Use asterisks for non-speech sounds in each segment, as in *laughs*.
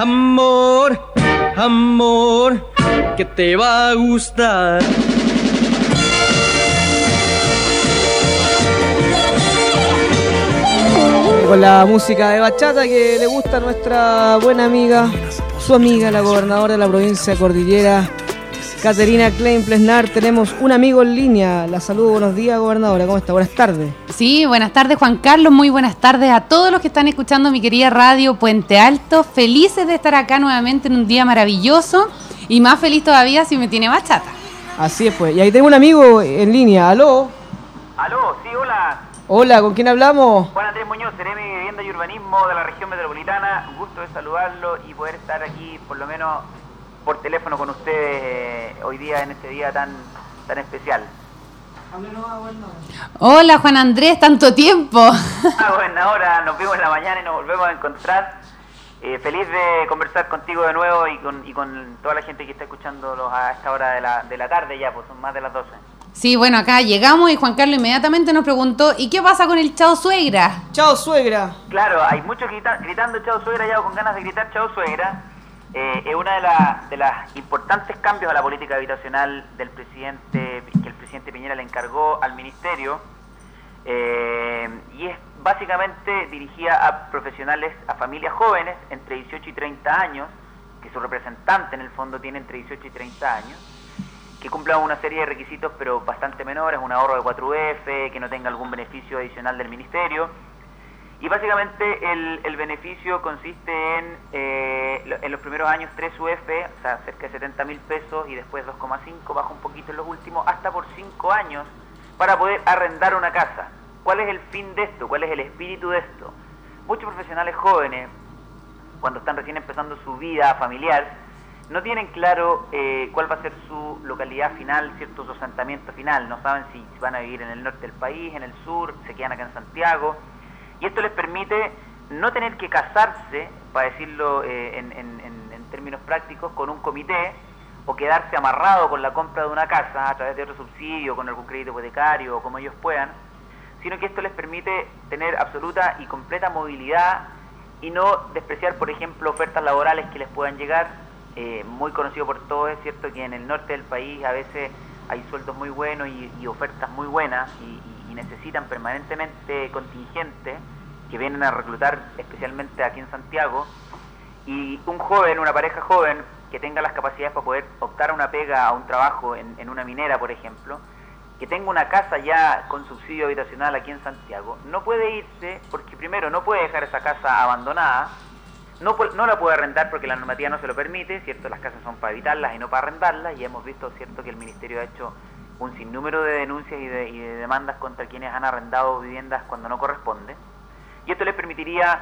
Amor, amor, que te va a gustar. Con la música de bachata que le gusta a nuestra buena amiga, su amiga, la gobernadora de la provincia Cordillera, Caterina Klein Plesnar. Tenemos un amigo en línea. La saludo, buenos días, gobernadora. ¿Cómo está? Buenas tardes. Sí, buenas tardes, Juan Carlos. Muy buenas tardes a todos los que están escuchando mi querida radio Puente Alto. Felices de estar acá nuevamente en un día maravilloso y más feliz todavía si me tiene bachata. Así es, pues. Y ahí tengo un amigo en línea. ¿Aló? Aló, sí, hola. Hola, ¿con quién hablamos? Juan Andrés Muñoz, Seremi de Vivienda y Urbanismo de la región metropolitana. Un gusto de saludarlo y poder estar aquí, por lo menos por teléfono con ustedes eh, hoy día, en este día tan, tan especial. Hola, Juan Andrés, tanto tiempo. Ah, bueno, ahora nos vemos en la mañana y nos volvemos a encontrar. Eh, feliz de conversar contigo de nuevo y con, y con toda la gente que está escuchándolos a esta hora de la, de la tarde ya, pues son más de las 12. Sí, bueno, acá llegamos y Juan Carlos inmediatamente nos preguntó, ¿y qué pasa con el chao suegra? Chao, suegra. Claro, hay muchos grita- gritando chao suegra ya o con ganas de gritar chao suegra. Eh, es una de, la- de las importantes cambios a la política habitacional del presidente que el presidente Piñera le encargó al ministerio eh, y es básicamente dirigida a profesionales, a familias jóvenes entre 18 y 30 años, que su representante en el fondo tiene entre 18 y 30 años, que cumplan una serie de requisitos pero bastante menores, un ahorro de 4F, que no tenga algún beneficio adicional del ministerio. Y básicamente el, el beneficio consiste en, eh, en los primeros años 3 UF, o sea, cerca de 70 mil pesos, y después 2,5, baja un poquito en los últimos, hasta por 5 años, para poder arrendar una casa. ¿Cuál es el fin de esto? ¿Cuál es el espíritu de esto? Muchos profesionales jóvenes, cuando están recién empezando su vida familiar, no tienen claro eh, cuál va a ser su localidad final, cierto su asentamiento final. No saben si van a vivir en el norte del país, en el sur, se quedan acá en Santiago. Y esto les permite no tener que casarse, para decirlo eh, en, términos prácticos, con un comité o quedarse amarrado con la compra de una casa a través de otro subsidio, con algún crédito hipotecario o como ellos puedan, sino que esto les permite tener absoluta y completa movilidad y no despreciar, por ejemplo, ofertas laborales que les puedan llegar. Eh, muy conocido por todos, es cierto que en el norte del país a veces hay sueldos muy buenos y, ofertas muy buenas y necesitan permanentemente contingentes que vienen a reclutar especialmente aquí en Santiago. Y un joven, una pareja joven que tenga las capacidades para poder optar a una pega, a un trabajo en, en una minera, por ejemplo, que tenga una casa ya con subsidio habitacional aquí en Santiago, no puede irse porque primero no puede dejar esa casa abandonada, no, no la puede arrendar porque la normativa no se lo permite, ¿cierto? Las casas son para habitarlas y no para arrendarlas y hemos visto, ¿cierto?, que el Ministerio ha hecho un sinnúmero de denuncias y de, y de demandas contra quienes han arrendado viviendas cuando no corresponde. Y esto les permitiría,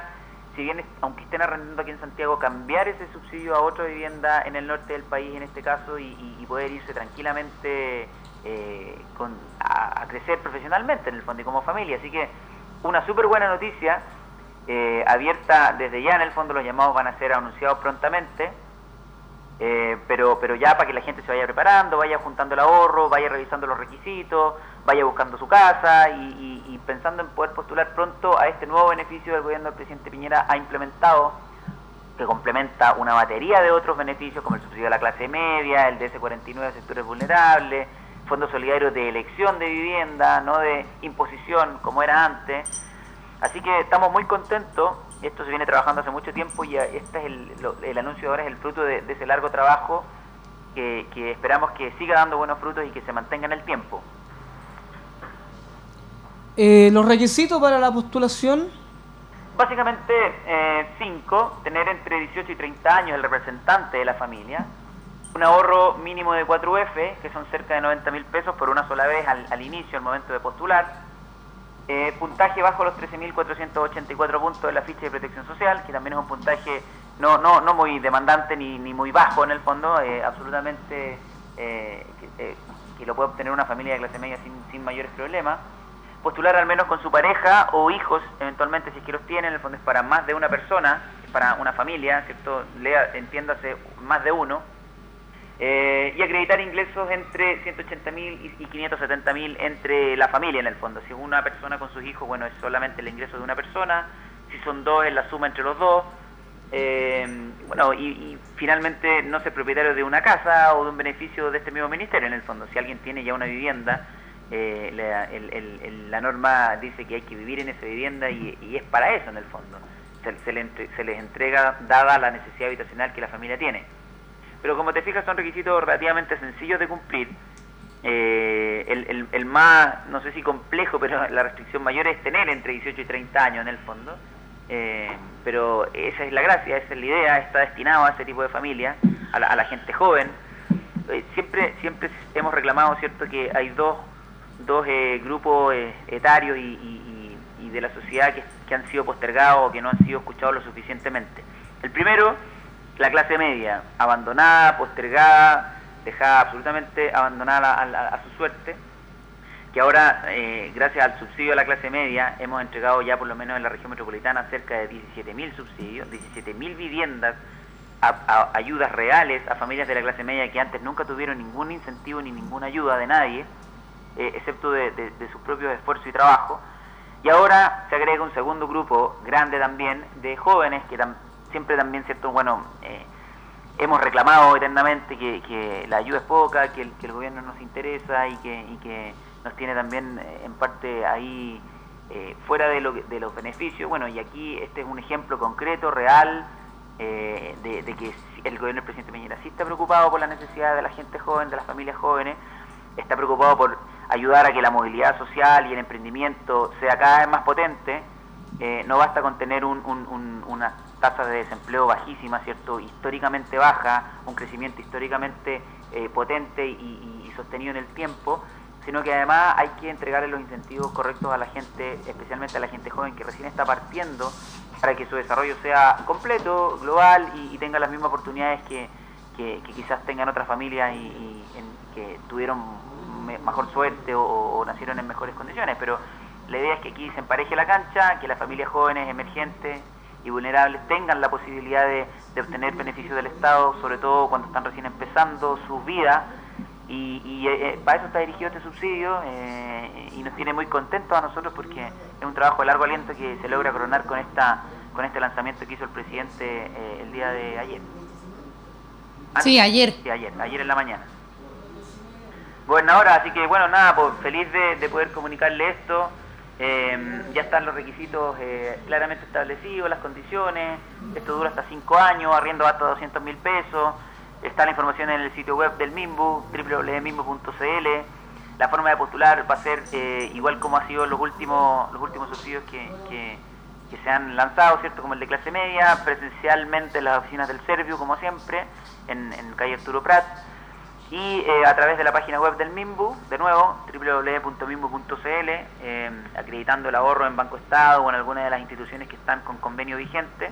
si bien aunque estén arrendando aquí en Santiago, cambiar ese subsidio a otra vivienda en el norte del país en este caso y, y- poder irse tranquilamente eh, con- a, a crecer profesionalmente en el fondo y como familia. Así que una súper buena noticia, eh, abierta desde ya en el fondo los llamados van a ser anunciados prontamente. Eh, pero, pero ya para que la gente se vaya preparando, vaya juntando el ahorro, vaya revisando los requisitos, vaya buscando su casa y, y- pensando en poder postular pronto a este nuevo beneficio del gobierno del presidente Piñera ha implementado, que complementa una batería de otros beneficios como el subsidio a la clase media, el DS49 de sectores vulnerables, fondos solidarios de elección de vivienda, no de imposición como era antes. Así que estamos muy contentos. Esto se viene trabajando hace mucho tiempo y este es el, lo- el anuncio ahora es el fruto de, de ese largo trabajo que, que esperamos que siga dando buenos frutos y que se mantenga en el tiempo. Eh, los requisitos para la postulación. Básicamente, eh, cinco, tener entre 18 y 30 años el representante de la familia, un ahorro mínimo de 4F, que son cerca de 90 mil pesos por una sola vez al, al inicio, al momento de postular, eh, puntaje bajo los 13.484 puntos de la ficha de protección social, que también es un puntaje no, no, no muy demandante ni, ni muy bajo en el fondo, eh, absolutamente eh, que, eh, que lo puede obtener una familia de clase media sin, sin mayores problemas. Postular al menos con su pareja o hijos, eventualmente si es que los tienen, en el fondo es para más de una persona, para una familia, ¿cierto? Lea, entiéndase, más de uno. Eh, y acreditar ingresos entre 180 mil y 570 mil entre la familia en el fondo. Si es una persona con sus hijos, bueno, es solamente el ingreso de una persona. Si son dos, es la suma entre los dos. Eh, bueno, y, finalmente no ser propietario de una casa o de un beneficio de este mismo ministerio en el fondo. Si alguien tiene ya una vivienda, eh, la, norma dice que hay que vivir en esa vivienda y, es para eso en el fondo. Se, les entrega dada la necesidad habitacional que la familia tiene. Pero como te fijas son requisitos relativamente sencillos de cumplir. Eh, el, el, más, no sé si complejo, pero la restricción mayor es tener entre 18 y 30 años en el fondo. Eh, pero esa es la gracia, esa es la idea, está destinado a ese tipo de familia, a la, gente joven. Eh, siempre siempre hemos reclamado, ¿cierto?, que hay dos, dos eh, grupos etarios y, de la sociedad que, que, han sido postergados o que no han sido escuchados lo suficientemente. El primero, la clase media, abandonada, postergada, dejada absolutamente abandonada a su suerte que ahora, eh, gracias al subsidio a la clase media, hemos entregado ya por lo menos en la región metropolitana cerca de 17.000 subsidios, 17.000 viviendas, a, ayudas reales a familias de la clase media que antes nunca tuvieron ningún incentivo ni ninguna ayuda de nadie, eh, excepto de, sus propios esfuerzos y trabajo. Y ahora se agrega un segundo grupo grande también de jóvenes que siempre también, cierto, bueno, eh, hemos reclamado eternamente que, la ayuda es poca, que el, que el gobierno nos interesa y que, y que nos tiene también eh, en parte ahí eh, fuera de, lo, de los beneficios. Bueno, y aquí este es un ejemplo concreto, real, eh, de, que el gobierno del presidente Piñera sí está preocupado por la necesidad de la gente joven, de las familias jóvenes, está preocupado por ayudar a que la movilidad social y el emprendimiento sea cada vez más potente. no basta con tener un, una tasa de desempleo bajísima, ¿cierto? históricamente baja, un crecimiento históricamente potente y sostenido en el tiempo, sino que además hay que entregarle los incentivos correctos a la gente, especialmente a la gente joven que recién está partiendo, para que su desarrollo sea completo, global y, tenga las mismas oportunidades que, quizás tengan otras familias y, que tuvieron mejor suerte o, nacieron en mejores condiciones. Pero la idea es que aquí se empareje la cancha, que las familias jóvenes, emergentes y vulnerables tengan la posibilidad de, de obtener beneficios del Estado, sobre todo cuando están recién empezando su vida y, eh, eh, para eso está dirigido este subsidio eh, y nos tiene muy contentos a nosotros porque es un trabajo de largo aliento que se logra coronar con esta con este lanzamiento que hizo el presidente el día de ayer. sí, ayer. Sí, ayer, ayer en la mañana. Gobernadora, así que bueno, nada, pues feliz de, poder comunicarle esto. Ya están los requisitos claramente establecidos, las condiciones. Esto dura hasta cinco años, arriendo hasta 200 mil pesos. Está la información en el sitio web del MIMBU, www.mimbu.cl. La forma de postular va a ser eh, igual como ha sido los últimos los últimos subsidios que, que, se han lanzado, ¿cierto? Como el de clase media, presencialmente en las oficinas del Servio, como siempre, en, en calle Arturo Prat. Y eh, a través de la página web del MIMBU, de nuevo, www.mimbu.cl, eh, acreditando el ahorro en Banco Estado o en alguna de las instituciones que están con convenio vigente,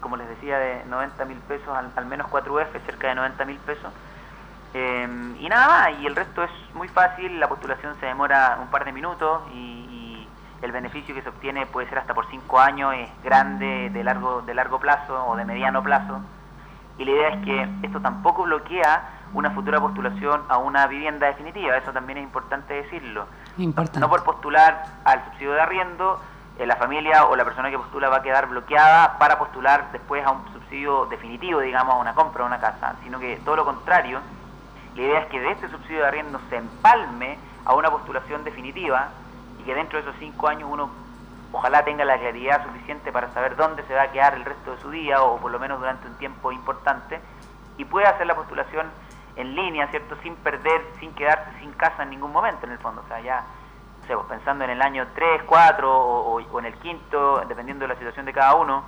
como les decía, de 90 mil pesos, al, menos 4F, cerca de 90 mil pesos. Em, y nada más, y el resto es muy fácil, la postulación se demora un par de minutos y, el beneficio que se obtiene puede ser hasta por 5 años, es grande, de largo, de largo plazo o de mediano plazo. Y la idea es que esto tampoco bloquea una futura postulación a una vivienda definitiva, eso también es importante decirlo. No por postular al subsidio de arriendo, eh, la familia o la persona que postula va a quedar bloqueada para postular después a un subsidio definitivo, digamos, a una compra de una casa, sino que todo lo contrario, la idea es que de este subsidio de arriendo se empalme a una postulación definitiva y que dentro de esos cinco años uno ojalá tenga la claridad suficiente para saber dónde se va a quedar el resto de su día o por lo menos durante un tiempo importante y pueda hacer la postulación en línea, ¿cierto? Sin perder, sin quedarse sin casa en ningún momento en el fondo, o sea, ya pues, pensando en el año 3, 4 o, en el quinto, dependiendo de la situación de cada uno,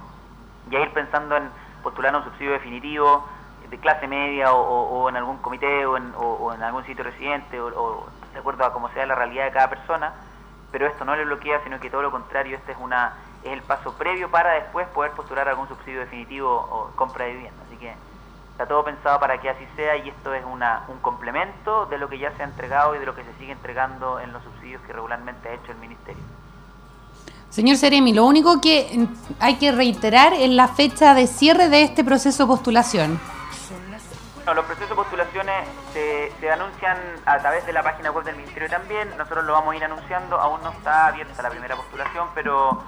ya ir pensando en postular un subsidio definitivo de clase media o, en algún comité o en, algún sitio residente o, de acuerdo a cómo sea la realidad de cada persona, pero esto no le bloquea, sino que todo lo contrario, este es una es el paso previo para después poder postular algún subsidio definitivo o compra de vivienda. Así que Está todo pensado para que así sea y esto es una, un complemento de lo que ya se ha entregado y de lo que se sigue entregando en los subsidios que regularmente ha hecho el Ministerio. Señor Seremi, lo único que hay que reiterar es la fecha de cierre de este proceso de postulación. los procesos de postulaciones se, anuncian a través de la página web del Ministerio también. Nosotros lo vamos a ir anunciando. Aún no está abierta la primera postulación, pero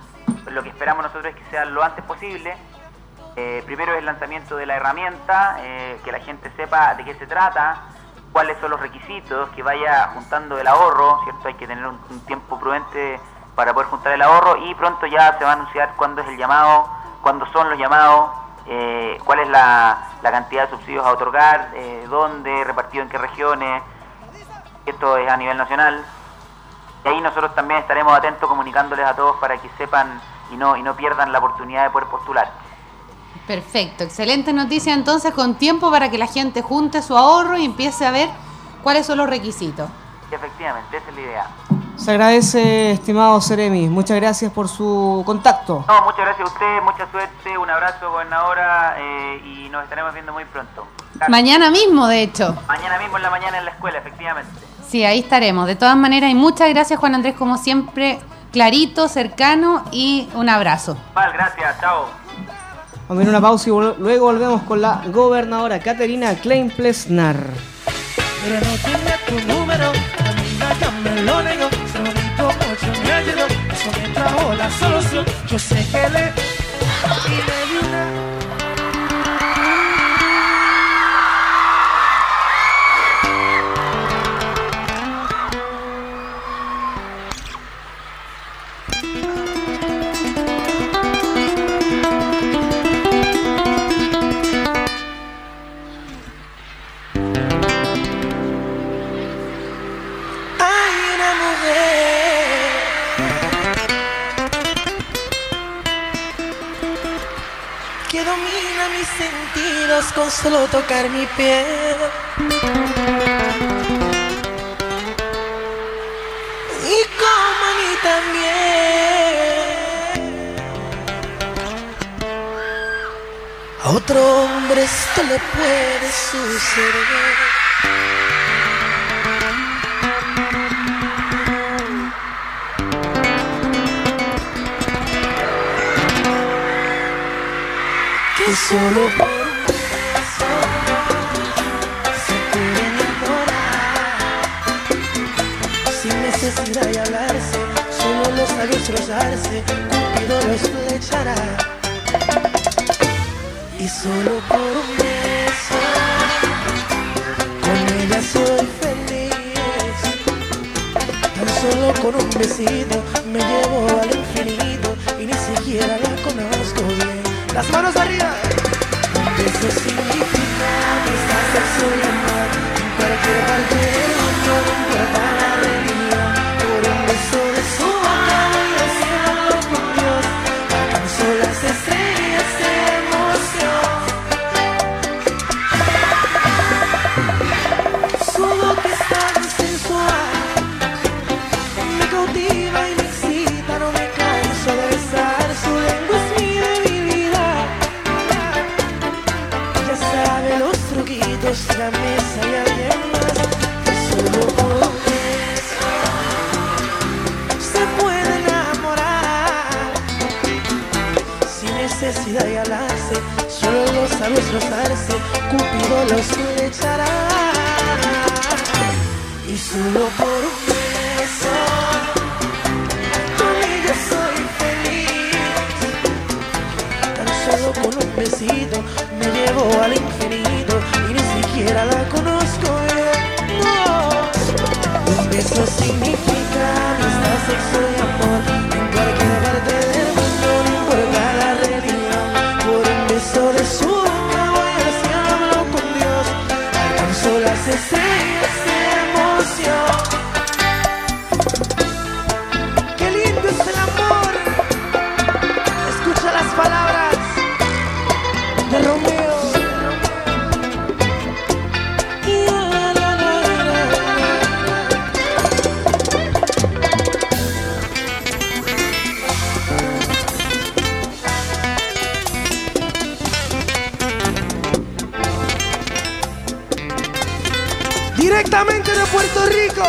lo que esperamos nosotros es que sea lo antes posible Eh, primero es el lanzamiento de la herramienta, eh, que la gente sepa de qué se trata, cuáles son los requisitos, que vaya juntando el ahorro, ¿cierto? Hay que tener un, un tiempo prudente para poder juntar el ahorro y pronto ya se va a anunciar cuándo es el llamado, cuándo son los llamados, eh, cuál es la, la cantidad de subsidios a otorgar, eh, dónde, repartido en qué regiones, esto es a nivel nacional. Y ahí nosotros también estaremos atentos comunicándoles a todos para que sepan y no, y no pierdan la oportunidad de poder postular. Perfecto, excelente noticia entonces con tiempo para que la gente junte su ahorro y empiece a ver cuáles son los requisitos. Efectivamente, esa es la idea. Se agradece, estimado Seremi. Muchas gracias por su contacto. No, muchas gracias a usted, mucha suerte, un abrazo gobernadora eh, y nos estaremos viendo muy pronto. Mañana mismo, de hecho. Mañana mismo en la mañana en la escuela, efectivamente. Sí, ahí estaremos. De todas maneras, y muchas gracias Juan Andrés, como siempre, clarito, cercano y un abrazo. Vale, gracias, chao. Vamos a ir a una pausa y vol- luego volvemos con la gobernadora Caterina Klein Plesnar. Pero no tiene tu número, a mí ya me lo negó. Ayudó, eso me trajo la solución. Yo sé que le mis sentidos con solo tocar mi piel. Y como a mí también. A otro hombre esto le puede suceder. Que solo se puede enamorar sin necesidad de hablarse, solo los labios rozarse, Cupido los flechará y solo por un beso con ella soy feliz. Tan solo con un besito me llevo al Las manos arriba. Eso significa amistad, sexo y amor en cualquier parte del mundo, no importa la religión. Puerto Rico.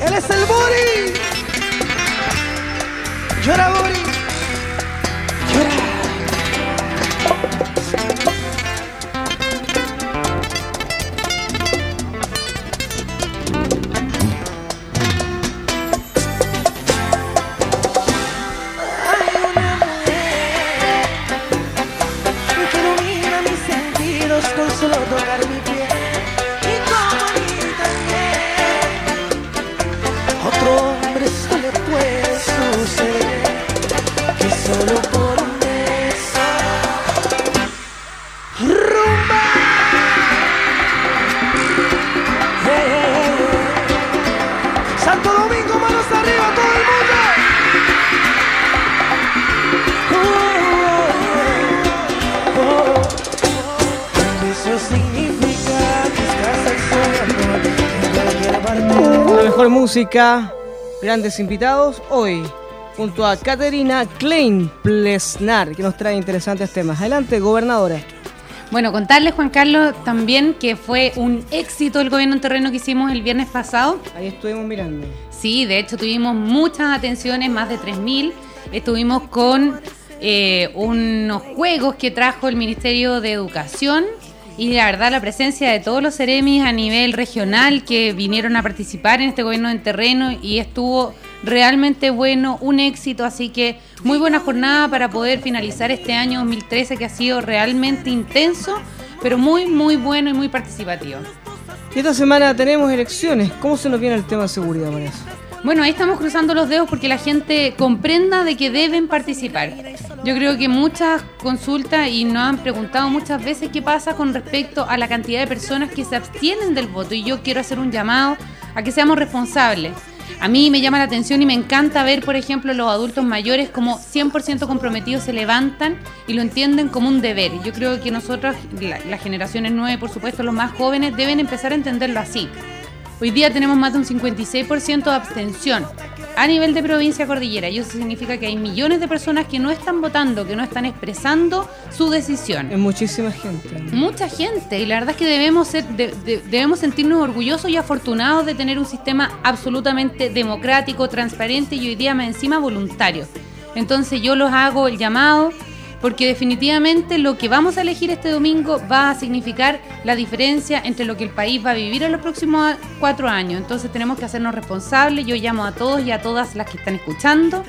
Él es el Bori. Llora, Bori. Música, grandes invitados. Hoy, junto a Caterina Klein Plesnar, que nos trae interesantes temas. Adelante, gobernadora. Bueno, contarles, Juan Carlos, también que fue un éxito el gobierno en terreno que hicimos el viernes pasado. Ahí estuvimos mirando. Sí, de hecho tuvimos muchas atenciones, más de 3.000. Estuvimos con eh, unos juegos que trajo el Ministerio de Educación y la verdad la presencia de todos los Ceremis a nivel regional que vinieron a participar en este gobierno en terreno y estuvo realmente bueno, un éxito, así que muy buena jornada para poder finalizar este año 2013 que ha sido realmente intenso, pero muy, muy bueno y muy participativo. Esta semana tenemos elecciones. ¿Cómo se nos viene el tema de seguridad eso? Bueno, ahí estamos cruzando los dedos porque la gente comprenda de que deben participar. Yo creo que muchas consultas y nos han preguntado muchas veces qué pasa con respecto a la cantidad de personas que se abstienen del voto y yo quiero hacer un llamado a que seamos responsables. A mí me llama la atención y me encanta ver, por ejemplo, los adultos mayores como 100% comprometidos se levantan y lo entienden como un deber. Yo creo que nosotros, las generaciones nueve, por supuesto, los más jóvenes, deben empezar a entenderlo así. Hoy día tenemos más de un 56% de abstención a nivel de provincia cordillera. Y eso significa que hay millones de personas que no están votando, que no están expresando su decisión. Es muchísima gente. Mucha gente. Y la verdad es que debemos, ser, debemos sentirnos orgullosos y afortunados de tener un sistema absolutamente democrático, transparente y hoy día más encima voluntario. Entonces yo los hago el llamado porque definitivamente lo que vamos a elegir este domingo va a significar la diferencia entre lo que el país va a vivir en los próximos cuatro años. Entonces tenemos que hacernos responsables. Yo llamo a todos y a todas las que están escuchando,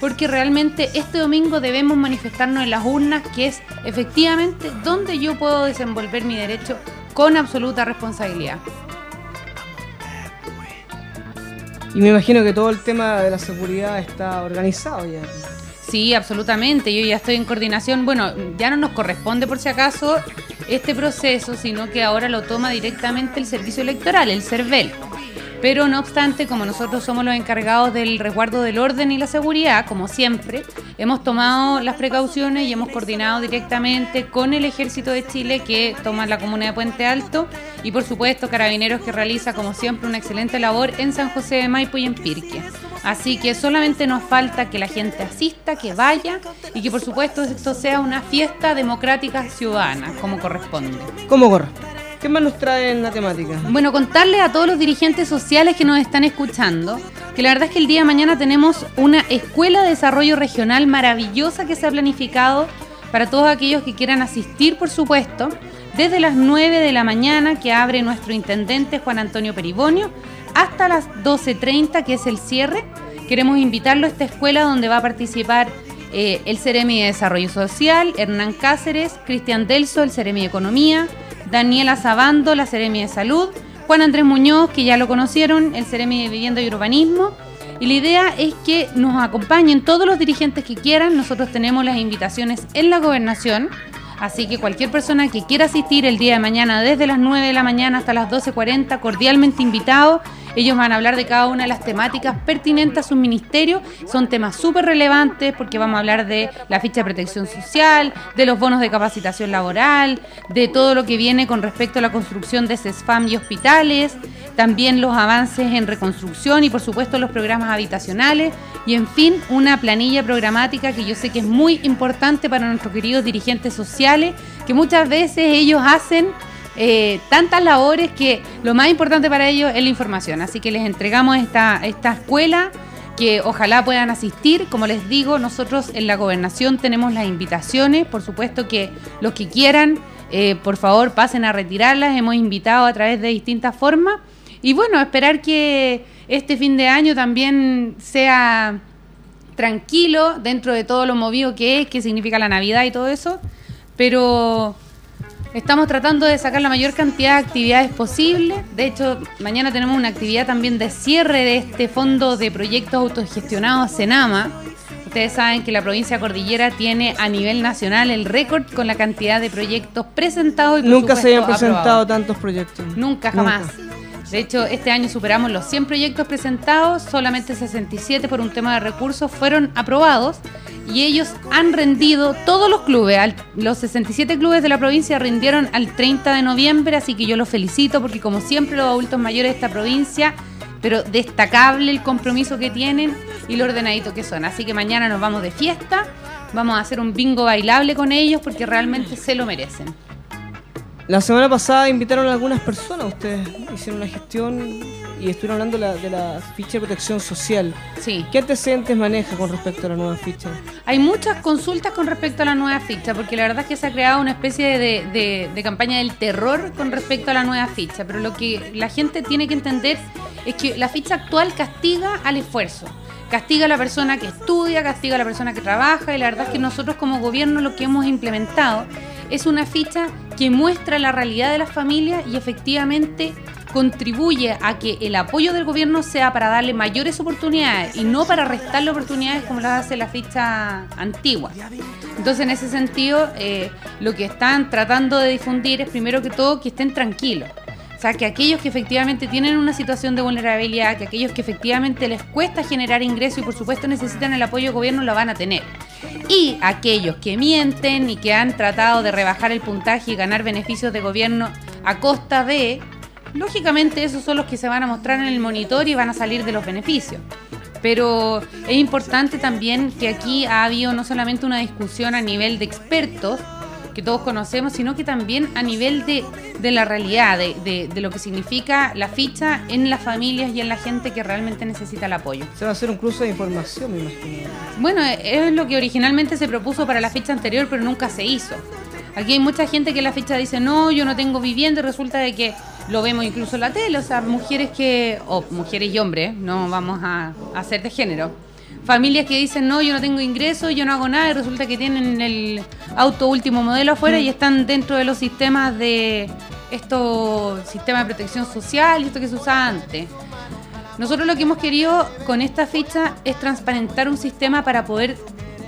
porque realmente este domingo debemos manifestarnos en las urnas, que es efectivamente donde yo puedo desenvolver mi derecho con absoluta responsabilidad. Y me imagino que todo el tema de la seguridad está organizado ya. Sí, absolutamente. Yo ya estoy en coordinación. Bueno, ya no nos corresponde por si acaso este proceso, sino que ahora lo toma directamente el Servicio Electoral, el CERVEL. Pero no obstante, como nosotros somos los encargados del resguardo del orden y la seguridad, como siempre, hemos tomado las precauciones y hemos coordinado directamente con el Ejército de Chile que toma la comuna de Puente Alto y por supuesto Carabineros que realiza como siempre una excelente labor en San José de Maipo y en Pirque. Así que solamente nos falta que la gente asista, que vaya y que por supuesto esto sea una fiesta democrática ciudadana, como corresponde. ¿Cómo corresponde? ¿Qué más nos trae en la temática? Bueno, contarle a todos los dirigentes sociales que nos están escuchando que la verdad es que el día de mañana tenemos una escuela de desarrollo regional maravillosa que se ha planificado para todos aquellos que quieran asistir, por supuesto, desde las 9 de la mañana que abre nuestro intendente Juan Antonio Peribonio hasta las 12.30 que es el cierre. Queremos invitarlo a esta escuela donde va a participar eh, el Ceremi de Desarrollo Social, Hernán Cáceres, Cristian Delso, el Ceremi de Economía, Daniela Sabando, la Seremi de Salud, Juan Andrés Muñoz, que ya lo conocieron, el Seremi de Vivienda y Urbanismo. Y la idea es que nos acompañen todos los dirigentes que quieran. Nosotros tenemos las invitaciones en la gobernación. Así que cualquier persona que quiera asistir el día de mañana desde las 9 de la mañana hasta las 12.40, cordialmente invitado. Ellos van a hablar de cada una de las temáticas pertinentes a su ministerio. Son temas súper relevantes porque vamos a hablar de la ficha de protección social, de los bonos de capacitación laboral, de todo lo que viene con respecto a la construcción de CESFAM y hospitales, también los avances en reconstrucción y por supuesto los programas habitacionales y en fin una planilla programática que yo sé que es muy importante para nuestros queridos dirigentes sociales que muchas veces ellos hacen eh, tantas labores que lo más importante para ellos es la información. Así que les entregamos esta, esta escuela que ojalá puedan asistir. Como les digo, nosotros en la gobernación tenemos las invitaciones. Por supuesto que los que quieran, eh, por favor, pasen a retirarlas. Hemos invitado a través de distintas formas. Y bueno, esperar que este fin de año también sea tranquilo dentro de todo lo movido que es, que significa la Navidad y todo eso. Pero Estamos tratando de sacar la mayor cantidad de actividades posible. De hecho, mañana tenemos una actividad también de cierre de este fondo de proyectos autogestionados Senama. Ustedes saben que la provincia Cordillera tiene a nivel nacional el récord con la cantidad de proyectos presentados y Nunca se habían presentado tantos proyectos. Nunca, jamás. De hecho, este año superamos los 100 proyectos presentados, solamente 67 por un tema de recursos fueron aprobados y ellos han rendido, todos los clubes, los 67 clubes de la provincia rindieron al 30 de noviembre, así que yo los felicito porque como siempre los adultos mayores de esta provincia pero destacable el compromiso que tienen y lo ordenadito que son. Así que mañana nos vamos de fiesta, vamos a hacer un bingo bailable con ellos porque realmente se lo merecen. La semana pasada invitaron a algunas personas, ustedes hicieron una gestión y estuvieron hablando de la, de la ficha de protección social. Sí. ¿Qué antecedentes maneja con respecto a la nueva ficha? Hay muchas consultas con respecto a la nueva ficha, porque la verdad es que se ha creado una especie de, de- de campaña del terror con respecto a la nueva ficha, pero lo que la gente tiene que entender es que la ficha actual castiga al esfuerzo, castiga a la persona que estudia, castiga a la persona que trabaja, y la verdad es que nosotros como gobierno lo que hemos implementado es una ficha que muestra la realidad de las familias y efectivamente contribuye a que el apoyo del gobierno sea para darle mayores oportunidades y no para restarle oportunidades como las hace la ficha antigua. Entonces, en ese sentido, eh, lo que están tratando de difundir es primero que todo que estén tranquilos. O sea, que aquellos que efectivamente tienen una situación de vulnerabilidad, que aquellos que efectivamente les cuesta generar ingreso y por supuesto necesitan el apoyo del gobierno, lo van a tener. Y aquellos que mienten y que han tratado de rebajar el puntaje y ganar beneficios de gobierno a costa de, lógicamente esos son los que se van a mostrar en el monitor y van a salir de los beneficios. Pero es importante también que aquí ha habido no solamente una discusión a nivel de expertos, que todos conocemos, sino que también a nivel de, de la realidad, de, de- de lo que significa la ficha en las familias y en la gente que realmente necesita el apoyo. Se va a hacer un cruce de información, me imagino. Bueno, eh, es lo que originalmente se propuso para la ficha anterior, pero nunca se hizo. Aquí hay mucha gente que en la ficha dice, no, yo no tengo vivienda, y resulta de que lo vemos incluso en la tele, o sea, mujeres que, o mujeres y hombres, no vamos a hacer de género. Familias que dicen, no, yo no tengo ingresos, yo no hago nada, y resulta que tienen el auto último modelo afuera y están dentro de los sistemas de estos sistemas de protección social y esto que se usaba antes. Nosotros lo que hemos querido con esta ficha es transparentar un sistema para poder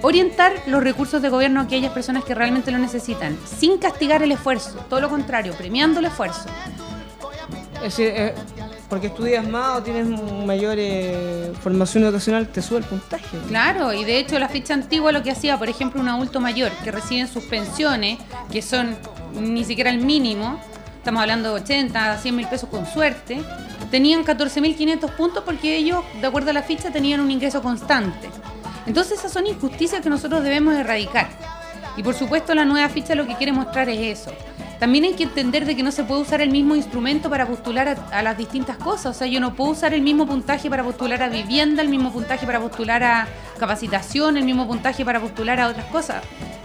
orientar los recursos de gobierno a aquellas personas que realmente lo necesitan, sin castigar el esfuerzo, todo lo contrario, premiando el esfuerzo. Es decir, eh, porque estudias más o tienes mayor formación educacional, te sube el puntaje. Claro, y de hecho la ficha antigua lo que hacía, por ejemplo, un adulto mayor que reciben sus pensiones, que son ni siquiera el mínimo, estamos hablando de 80, 100 mil pesos con suerte, tenían 14.500 puntos porque ellos, de acuerdo a la ficha, tenían un ingreso constante. Entonces esas son injusticias que nosotros debemos erradicar. Y por supuesto la nueva ficha lo que quiere mostrar es eso. También hay que entender de que no se puede usar el mismo instrumento para postular a, a las distintas cosas. O sea, yo no puedo usar el mismo puntaje para postular a vivienda, el mismo puntaje para postular a capacitación, el mismo puntaje para postular a otras cosas.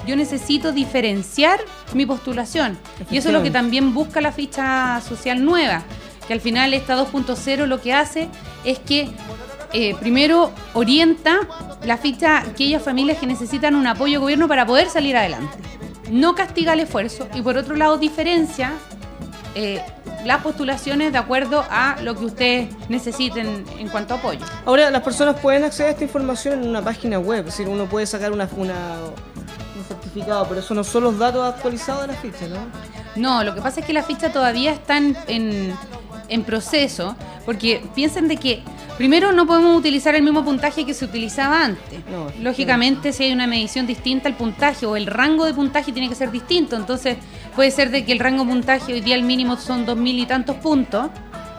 Yo necesito diferenciar mi postulación. Y eso es lo que también busca la ficha social nueva. Que al final esta 2.0 lo que hace es que eh, primero orienta la ficha a aquellas familias que necesitan un apoyo de gobierno para poder salir adelante. No castiga el esfuerzo y por otro lado diferencia eh, las postulaciones de acuerdo a lo que ustedes necesiten en cuanto a apoyo. Ahora, las personas pueden acceder a esta información en una página web, es decir, uno puede sacar una, una- un certificado, pero eso no son los datos actualizados de la ficha, ¿no? No, lo que pasa es que la ficha todavía está en, en- en proceso, porque piensen de que primero no podemos utilizar el mismo puntaje que se utilizaba antes. No, Lógicamente, si hay una medición distinta al puntaje o el rango de puntaje tiene que ser distinto, entonces puede ser de que el rango de puntaje hoy día el mínimo son dos mil y tantos puntos.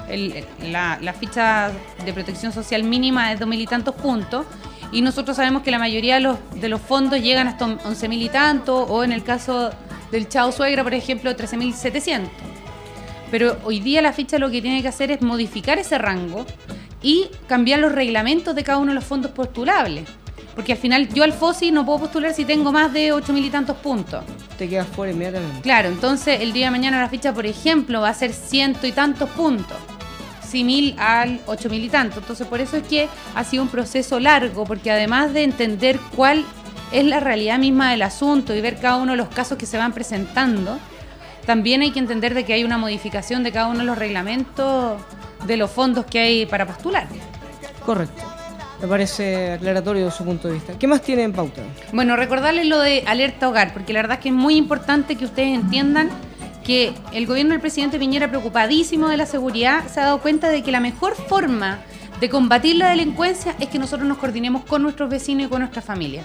el- la, la ficha de protección social mínima es dos mil y tantos puntos y nosotros sabemos que la mayoría de los, de los fondos llegan hasta once mil y tantos o en el caso del Chao Suegra, por ejemplo, 13.700. Pero hoy día la ficha lo que tiene que hacer es modificar ese rango y cambiar los reglamentos de cada uno de los fondos postulables. Porque al final yo al FOSI no puedo postular si tengo más de 8.000 y tantos puntos. Te quedas fuera inmediatamente. Claro, entonces el día de mañana la ficha, por ejemplo, va a ser ciento y tantos puntos. Simil al ocho mil y tanto. Entonces, por eso es que ha sido un proceso largo, porque además de entender cuál es la realidad misma del asunto y ver cada uno de los casos que se van presentando, también hay que entender de que hay una modificación de cada uno de los reglamentos de los fondos que hay para postular. Correcto. Me parece aclaratorio de su punto de vista. ¿Qué más tiene en pauta? Bueno, recordarles lo de alerta hogar, porque la verdad es que es muy importante que ustedes entiendan que el gobierno del presidente Piñera, preocupadísimo de la seguridad, se ha dado cuenta de que la mejor forma de combatir la delincuencia es que nosotros nos coordinemos con nuestros vecinos y con nuestra familia.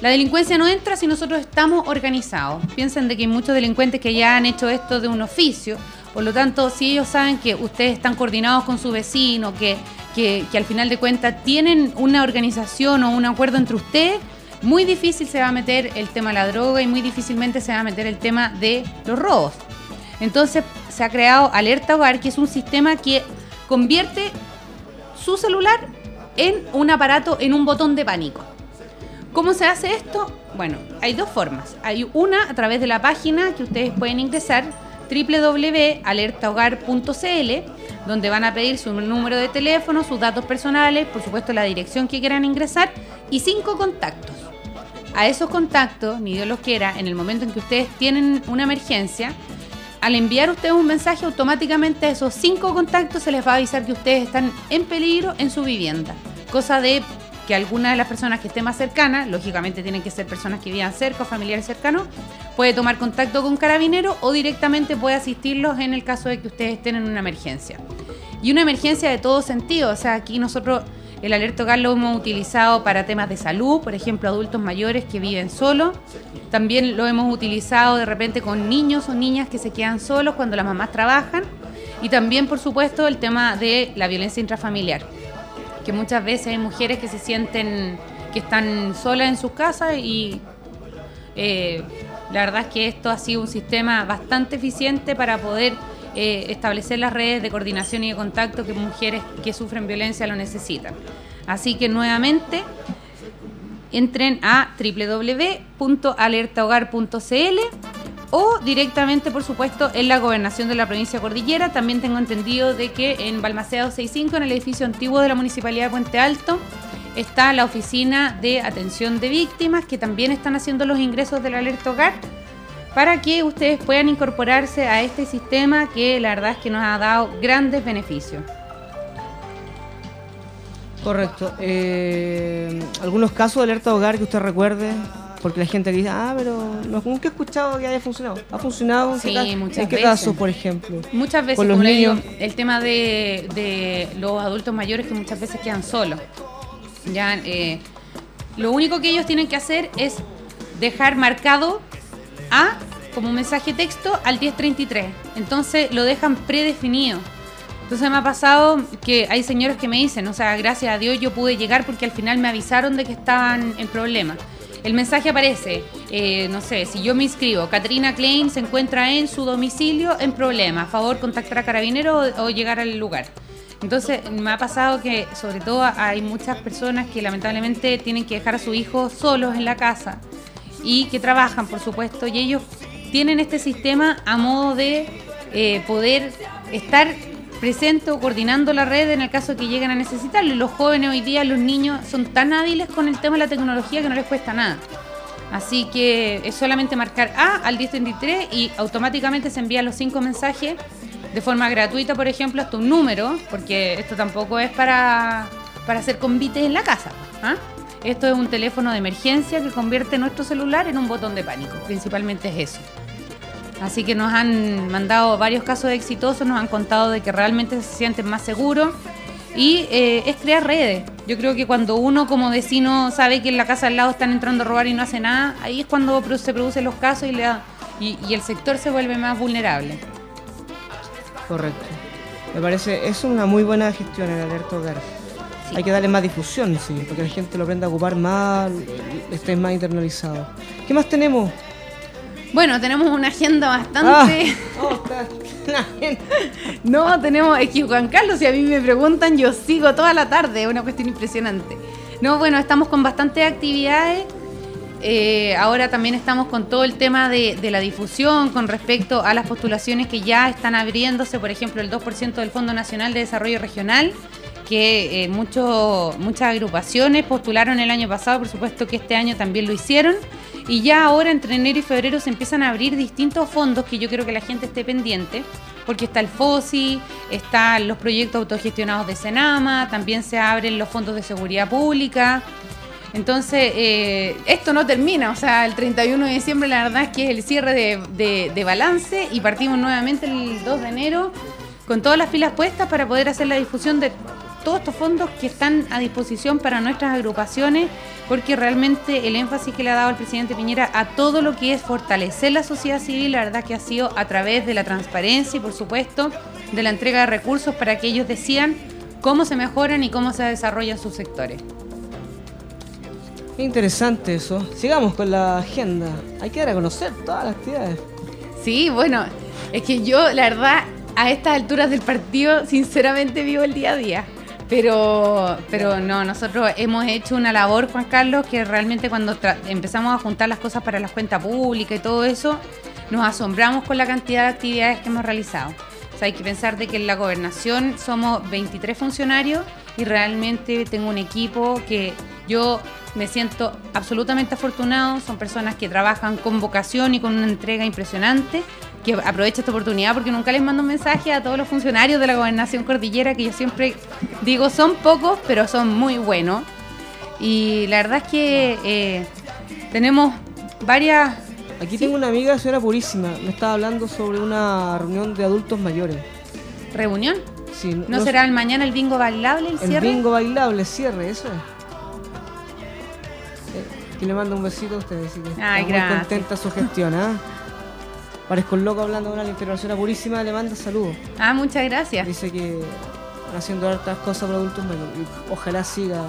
La delincuencia no entra si nosotros estamos organizados. Piensen de que hay muchos delincuentes que ya han hecho esto de un oficio Por lo tanto, si ellos saben que ustedes están coordinados con su vecino, que, que, que al final de cuentas tienen una organización o un acuerdo entre ustedes, muy difícil se va a meter el tema de la droga y muy difícilmente se va a meter el tema de los robos. Entonces se ha creado Alerta Hogar, que es un sistema que convierte su celular en un aparato, en un botón de pánico. ¿Cómo se hace esto? Bueno, hay dos formas. Hay una a través de la página que ustedes pueden ingresar www.alertahogar.cl donde van a pedir su número de teléfono, sus datos personales, por supuesto la dirección que quieran ingresar y cinco contactos. A esos contactos, ni Dios los quiera, en el momento en que ustedes tienen una emergencia, al enviar ustedes un mensaje, automáticamente a esos cinco contactos se les va a avisar que ustedes están en peligro en su vivienda. Cosa de que alguna de las personas que esté más cercana, lógicamente tienen que ser personas que vivan cerca o familiares cercanos, puede tomar contacto con carabinero o directamente puede asistirlos en el caso de que ustedes estén en una emergencia. Y una emergencia de todo sentido, o sea, aquí nosotros el alerta hogar lo hemos utilizado para temas de salud, por ejemplo, adultos mayores que viven solos. También lo hemos utilizado de repente con niños o niñas que se quedan solos cuando las mamás trabajan. Y también, por supuesto, el tema de la violencia intrafamiliar, que muchas veces hay mujeres que se sienten que están solas en sus casas y eh, la verdad es que esto ha sido un sistema bastante eficiente para poder eh, establecer las redes de coordinación y de contacto que mujeres que sufren violencia lo necesitan. Así que nuevamente entren a www.alertahogar.cl o directamente, por supuesto, en la gobernación de la provincia Cordillera. También tengo entendido de que en Balmaceda 65, en el edificio antiguo de la Municipalidad de Puente Alto, está la oficina de atención de víctimas que también están haciendo los ingresos del alerta hogar para que ustedes puedan incorporarse a este sistema que la verdad es que nos ha dado grandes beneficios. Correcto. Eh, ¿Algunos casos de alerta hogar que usted recuerde? Porque la gente dice, ah, pero no, nunca he escuchado que haya funcionado. ¿Ha funcionado? ¿En Sí, qué muchas ¿En qué veces. casos, por ejemplo? Muchas veces, Con los como digo, niños. el tema de, de los adultos mayores que muchas veces quedan solos. Ya, eh, lo único que ellos tienen que hacer es dejar marcado A como un mensaje texto al 1033. Entonces lo dejan predefinido. Entonces me ha pasado que hay señores que me dicen, o sea, gracias a Dios yo pude llegar porque al final me avisaron de que estaban en problemas. El mensaje aparece, eh, no sé, si yo me inscribo, Caterina Klein se encuentra en su domicilio en problemas, a favor contactar a carabinero o, llegar al lugar. Entonces me ha pasado que sobre todo hay muchas personas que lamentablemente tienen que dejar a sus hijos solos en la casa y que trabajan, por supuesto, y ellos tienen este sistema a modo de eh, poder estar presente o coordinando la red en el caso que lleguen a necesitarlo. Los jóvenes hoy día, los niños, son tan hábiles con el tema de la tecnología que no les cuesta nada. Así que es solamente marcar A al 1033 y automáticamente se envían los cinco mensajes de forma gratuita, por ejemplo, hasta un número, porque esto tampoco es para, para hacer convites en la casa. ¿ah? Esto es un teléfono de emergencia que convierte nuestro celular en un botón de pánico. Principalmente es eso. Así que nos han mandado varios casos exitosos, nos han contado de que realmente se sienten más seguros. Y eh, es crear redes. Yo creo que cuando uno como vecino sabe que en la casa al lado están entrando a robar y no hace nada, ahí es cuando se producen los casos y, le da- y, y el sector se vuelve más vulnerable. Correcto. Me parece, es una muy buena gestión el alerta hogar. Sí. Hay que darle más difusión, sí, porque la gente lo aprenda a ocupar más, esté más internalizado. ¿Qué más tenemos? Bueno, tenemos una agenda bastante... Ah, oh, está- la gente. No, tenemos, es que Juan Carlos, si a mí me preguntan, yo sigo toda la tarde, es una cuestión impresionante. No, bueno, estamos con bastantes actividades. Eh, ahora también estamos con todo el tema de, de la difusión con respecto a las postulaciones que ya están abriéndose, por ejemplo, el 2% del Fondo Nacional de Desarrollo Regional, que eh, mucho- muchas agrupaciones postularon el año pasado, por supuesto que este año también lo hicieron. Y ya ahora entre enero y febrero se empiezan a abrir distintos fondos que yo quiero que la gente esté pendiente, porque está el FOSI, están los proyectos autogestionados de Senama, también se abren los fondos de seguridad pública. Entonces, eh, esto no termina, o sea, el 31 de diciembre la verdad es que es el cierre de, de- de balance y partimos nuevamente el 2 de enero con todas las pilas puestas para poder hacer la difusión de todos estos fondos que están a disposición para nuestras agrupaciones, porque realmente el énfasis que le ha dado el presidente Piñera a todo lo que es fortalecer la sociedad civil, la verdad que ha sido a través de la transparencia y por supuesto de la entrega de recursos para que ellos decidan cómo se mejoran y cómo se desarrollan sus sectores. Qué interesante eso. Sigamos con la agenda. Hay que dar a conocer todas las actividades. Sí, bueno, es que yo, la verdad, a estas alturas del partido, sinceramente vivo el día a día. Pero, pero no, nosotros hemos hecho una labor, Juan Carlos, que realmente cuando empezamos a juntar las cosas para las cuentas públicas y todo eso, nos asombramos con la cantidad de actividades que hemos realizado. O sea, hay que pensar de que en la gobernación somos 23 funcionarios y realmente tengo un equipo que yo me siento absolutamente afortunado, son personas que trabajan con vocación y con una entrega impresionante, que aprovecho esta oportunidad porque nunca les mando un mensaje a todos los funcionarios de la gobernación cordillera, que yo siempre digo son pocos, pero son muy buenos. Y la verdad es que eh, tenemos varias... Aquí tengo una amiga, señora Purísima, me estaba hablando sobre una reunión de adultos mayores. ¿Reunión? Sí, ¿No, será el mañana el bingo bailable, el, el cierre? bingo bailable, cierre, eso es. Y le mando un besito a ustedes. Así que Ay, muy contenta su gestión, ¿ah? Parezco el loco hablando de una integración purísima, le manda saludos. Ah, muchas gracias. Dice que haciendo hartas cosas para adultos mayores. Y ojalá siga.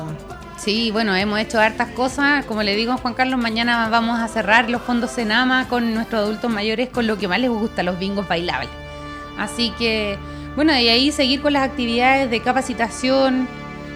Sí, bueno, hemos hecho hartas cosas. Como le digo a Juan Carlos, mañana vamos a cerrar los fondos Senama con nuestros adultos mayores con lo que más les gusta, los bingos bailables. Así que, bueno, y ahí seguir con las actividades de capacitación,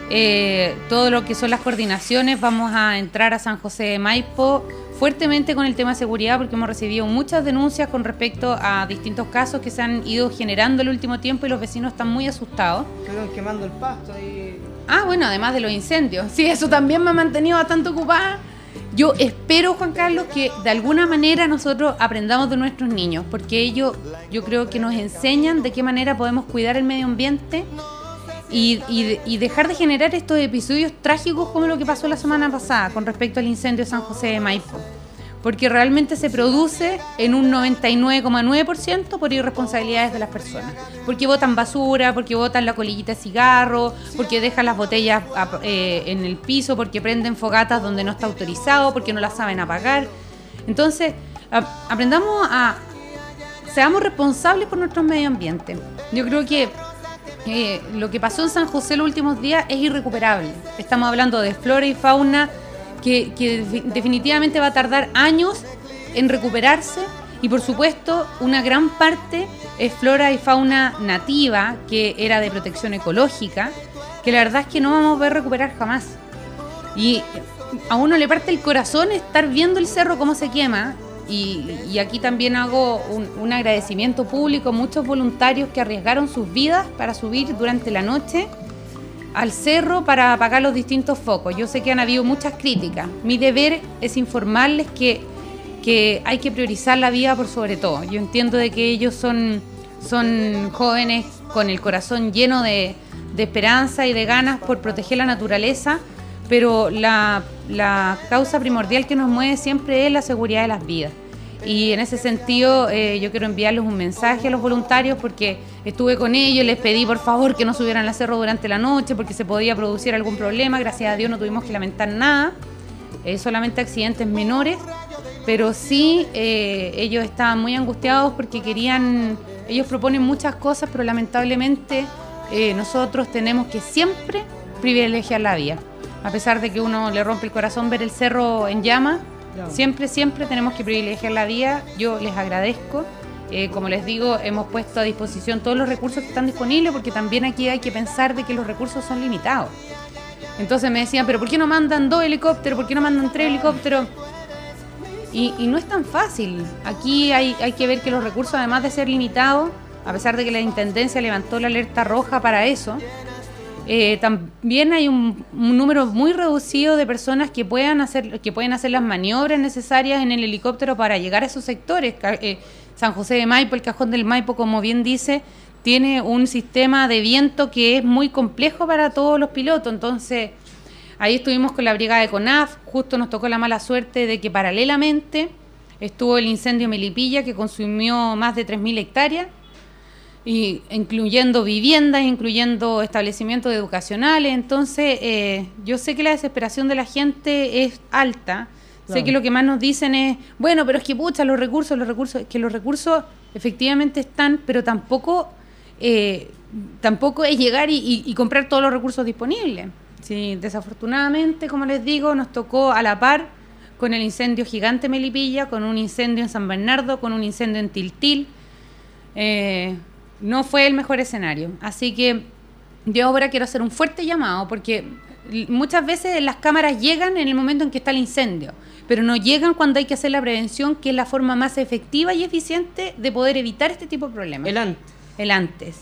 eh, todo lo que son las coordinaciones. Vamos a entrar a San José de Maipo fuertemente con el tema de seguridad porque hemos recibido muchas denuncias con respecto a distintos casos que se han ido generando el último tiempo y los vecinos están muy asustados. Estuvieron quemando el pasto ahí. Ah, bueno, además de los incendios. Sí, eso también me ha mantenido bastante ocupada. Yo espero, Juan Carlos, que de alguna manera nosotros aprendamos de nuestros niños, porque ellos yo creo que nos enseñan de qué manera podemos cuidar el medio ambiente y, y- y dejar de generar estos episodios trágicos como lo que pasó la semana pasada con respecto al incendio de San José de Maipo. Porque realmente se produce en un 99,9% por irresponsabilidades de las personas. Porque botan basura, porque botan la colillita de cigarro, porque dejan las botellas eh, en el piso, porque prenden fogatas donde no está autorizado, porque no las saben apagar. Entonces, aprendamos a... Seamos responsables por nuestro medio ambiente. Yo creo que eh, lo que pasó en San José los últimos días es irrecuperable. Estamos hablando de flora y fauna que, que defi- definitivamente va a tardar años en recuperarse y por supuesto una gran parte es flora y fauna nativa que era de protección ecológica que la verdad es que no vamos a ver recuperar jamás. Y a uno le parte el corazón estar viendo el cerro cómo se quema. Y, aquí también hago un, un agradecimiento público a muchos voluntarios que arriesgaron sus vidas para subir durante la noche al cerro para apagar los distintos focos. Yo sé que han habido muchas críticas. Mi deber es informarles que, hay que priorizar la vida por sobre todo. Yo entiendo de que ellos son, jóvenes con el corazón lleno de esperanza y de ganas por proteger la naturaleza, pero la, causa primordial que nos mueve siempre es la seguridad de las vidas. Y en ese sentido eh, yo quiero enviarles un mensaje a los voluntarios porque estuve con ellos, les pedí por favor que no subieran al cerro durante la noche porque se podía producir algún problema. Gracias a Dios no tuvimos que lamentar nada, eh, solamente accidentes menores, pero sí eh, ellos estaban muy angustiados porque querían, ellos proponen muchas cosas, pero lamentablemente nosotros tenemos que siempre privilegiar la vida. A pesar de que uno le rompe el corazón ver el cerro en Claro. siempre, siempre tenemos que privilegiar la vida. Yo les agradezco. Eh, como les digo, hemos puesto a disposición todos los recursos que están disponibles porque también aquí hay que pensar de que los recursos son limitados. Entonces me decían, pero ¿por qué no mandan dos helicópteros? ¿Por qué no mandan tres helicópteros? Y, y no es tan fácil. Aquí hay, hay que ver que los recursos, además de ser limitados, a pesar de que la Intendencia levantó la alerta roja para eso, eh, también hay un, número muy reducido de personas que puedan hacer que pueden hacer las maniobras necesarias en el helicóptero para llegar a esos sectores. Eh, San José de Maipo, el cajón del Maipo, como bien dice, tiene un sistema de viento que es muy complejo para todos los pilotos. Entonces, ahí estuvimos con la brigada de CONAF, justo nos tocó la mala suerte de que paralelamente estuvo el incendio Melipilla que consumió más de 3.000 hectáreas. Y incluyendo viviendas, incluyendo establecimientos educacionales. Entonces, eh, yo sé que la desesperación de la gente es alta. Sé que lo que más nos dicen es, bueno, pero es que pucha, los recursos, los recursos, que los recursos efectivamente están, pero tampoco, eh, tampoco es llegar y, y- y comprar todos los recursos disponibles. Sí, desafortunadamente, como les digo, nos tocó a la par con el incendio gigante en Melipilla, con un incendio en San Bernardo, con un incendio en Tiltil. Eh, no fue el mejor escenario. Así que yo ahora quiero hacer un fuerte llamado porque muchas veces las cámaras llegan en el momento en que está el incendio, pero no llegan cuando hay que hacer la prevención, que es la forma más efectiva y eficiente de poder evitar este tipo de problemas El antes. el antes.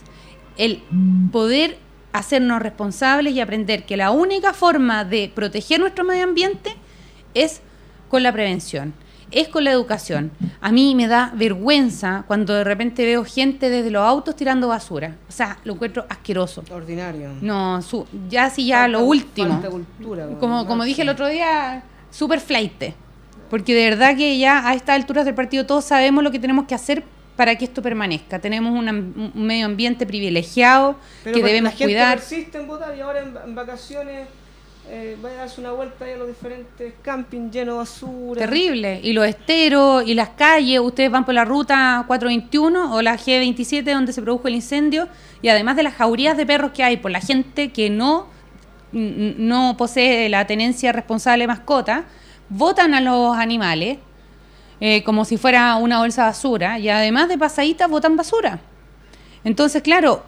El poder hacernos responsables y aprender que la única forma de proteger nuestro medio ambiente es con la prevención, es con la educación. A mí me da vergüenza cuando de repente veo gente desde los autos tirando basura. O sea, lo encuentro asqueroso. Ordinario. No, su- ya sí, ya Falta- lo último. cultura, como, como dije el otro día, super flight. Porque de verdad que ya a estas alturas del partido todos sabemos lo que tenemos que hacer para que esto permanezca. Tenemos una- un medio ambiente privilegiado Pero que debemos la gente cuidar. persiste en votar y ahora en, en vacaciones eh, vaya a darse una vuelta ahí a los diferentes campings llenos de basura. Terrible. Y los esteros y las calles, ustedes van por la ruta 421 o la G27 donde se produjo el incendio y además de las jaurías de perros que hay por la gente que no, n- no posee la tenencia responsable mascota, botan a los animales eh, como si fuera una bolsa basura y además de pasaditas botan basura. Entonces, claro,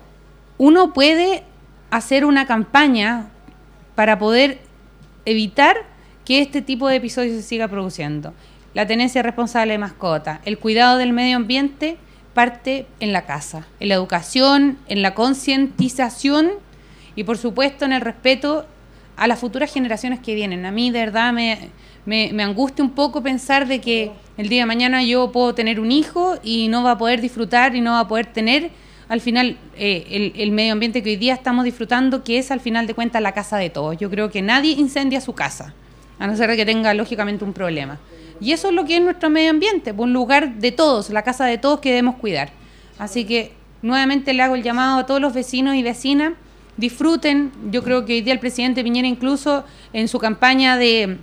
uno puede hacer una campaña para poder evitar que este tipo de episodios se siga produciendo. La tenencia responsable de mascota, el cuidado del medio ambiente parte en la casa, en la educación, en la concientización y por supuesto en el respeto a las futuras generaciones que vienen. A mí de verdad me, me, me angustia un poco pensar de que el día de mañana yo puedo tener un hijo y no va a poder disfrutar y no va a poder tener al final eh, el, el medio ambiente que hoy día estamos disfrutando, que es al final de cuentas la casa de todos. Yo creo que nadie incendia su casa, a no ser que tenga lógicamente un problema. Y eso es lo que es nuestro medio ambiente, un lugar de todos, la casa de todos que debemos cuidar. Así que nuevamente le hago el llamado a todos los vecinos y vecinas, disfruten. Yo creo que hoy día el presidente Piñera incluso en su campaña de,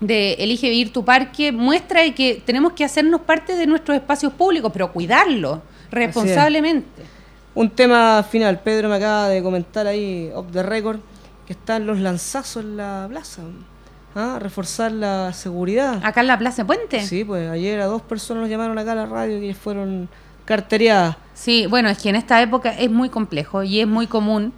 de Elige Vivir tu Parque muestra que tenemos que hacernos parte de nuestros espacios públicos, pero cuidarlos responsablemente. Un tema final. Pedro me acaba de comentar ahí, off the record, que están los lanzazos en la plaza. ¿Ah? Reforzar la seguridad. Acá en la Plaza Puente. Sí, pues ayer a dos personas nos llamaron acá a la radio que fueron cartereadas. Sí, bueno, es que en esta época es muy complejo y es muy común.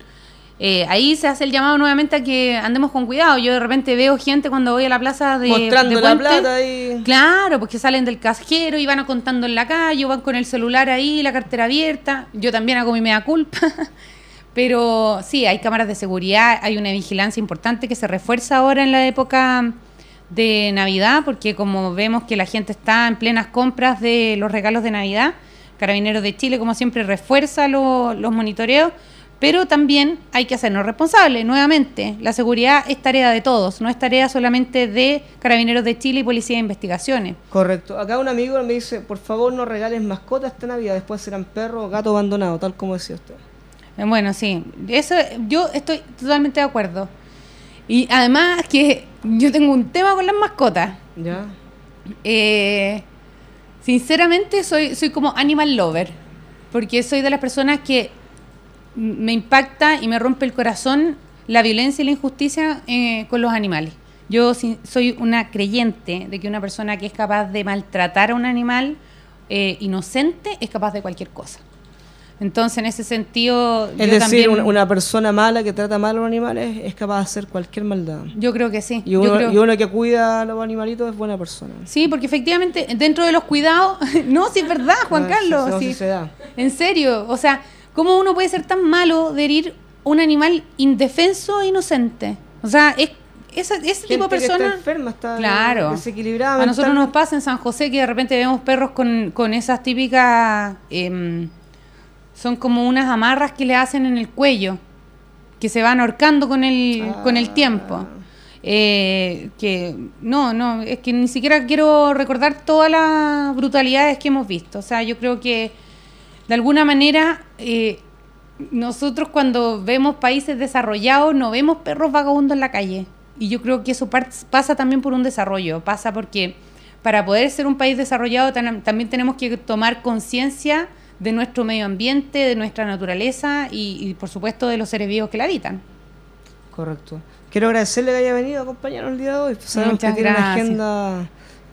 Eh, ahí se hace el llamado nuevamente a que andemos con cuidado. Yo de repente veo gente cuando voy a la plaza de, Mostrando de la plata ahí. Claro, porque salen del cajero y van contando en la calle, o van con el celular ahí, la cartera abierta. Yo también hago mi mea culpa. *laughs* Pero sí, hay cámaras de seguridad, hay una vigilancia importante que se refuerza ahora en la época de Navidad, porque como vemos que la gente está en plenas compras de los regalos de Navidad, Carabineros de Chile, como siempre, refuerza lo- los monitoreos, pero también hay que hacernos responsables. Nuevamente, la seguridad es tarea de todos, no es tarea solamente de Carabineros de Chile y Policía de Investigaciones. Correcto. Acá un amigo me dice, por favor no regales mascotas esta Navidad, después serán perros o gato abandonado, tal como decía usted. Eh, Bueno, sí, eso yo estoy totalmente de acuerdo. Y además que yo tengo un tema con las mascotas. ¿Ya? Eh, sinceramente soy, soy como animal lover, porque soy de las personas que me impacta y me rompe el corazón la violencia y la injusticia eh, con los animales. Yo soy una creyente de que una persona que es capaz de maltratar a un animal eh, inocente es capaz de cualquier cosa. Entonces, en ese sentido, Es yo decir, también, una, persona mala que trata mal a los animales es capaz de hacer cualquier maldad. yo creo que sí. Y Yo uno, creo- y uno que cuida a los animalitos es buena persona. Sí, porque efectivamente dentro de los cuidados, *laughs* no, sí es verdad, Juan No, Carlos. sí, no, sí. sí se da. En serio, o sea, ¿cómo uno puede ser tan malo de herir un animal indefenso e inocente? O sea, es, esa- ese tipo de que está personas... enferma, está Claro. desequilibrada. A nosotros nos pasa en San José que de repente vemos perros con, con esas típicas... em, son como unas amarras que le hacen en el cuello, que se van ahorcando con el, con el Ah. tiempo. Eh, que no, no, es que ni siquiera quiero recordar todas las brutalidades que hemos visto. O sea, yo creo que de alguna manera, eh, nosotros cuando vemos países desarrollados no vemos perros vagabundos en la calle. Y yo creo que eso pasa también por un desarrollo, pasa porque para poder ser un país desarrollado también tenemos que tomar conciencia de nuestro medio ambiente, de nuestra naturaleza y, por supuesto de los seres vivos que la habitan. Correcto. Quiero agradecerle que haya venido a acompañarnos el día de hoy. Sabemos que tiene una agenda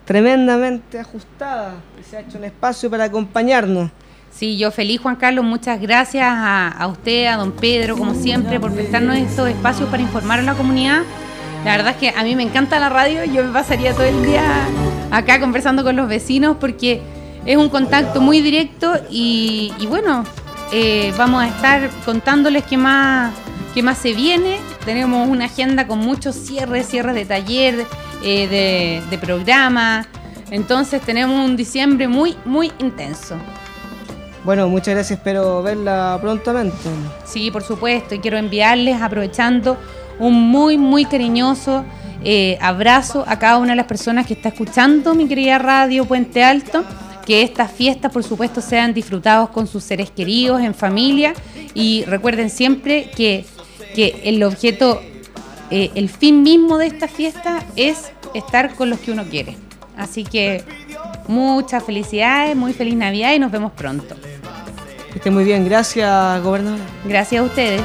tremendamente ajustada y se ha hecho un espacio para acompañarnos. Sí, yo feliz, Juan Carlos. Muchas gracias a, usted, a don Pedro, como siempre, por prestarnos estos espacios para informar a la comunidad. La verdad es que a mí me encanta la radio. Yo me pasaría todo el día acá conversando con los vecinos porque es un contacto muy directo y, bueno, eh, vamos a estar contándoles qué más, qué más se viene. Tenemos una agenda con muchos cierres, cierres de taller, eh, de, de programa. Entonces tenemos un diciembre muy, muy intenso. Bueno, muchas gracias, espero verla prontamente. Sí, por supuesto, y quiero enviarles, aprovechando, un muy, muy cariñoso eh, abrazo a cada una de las personas que está escuchando mi querida radio Puente Alto. Que estas fiestas, por supuesto, sean disfrutados con sus seres queridos, en familia. Y recuerden siempre que, que el objeto, eh, el fin mismo de esta fiesta es estar con los que uno quiere. Así que muchas felicidades, muy feliz Navidad y nos vemos pronto. Esté muy bien, gracias, gobernador. Gracias a ustedes.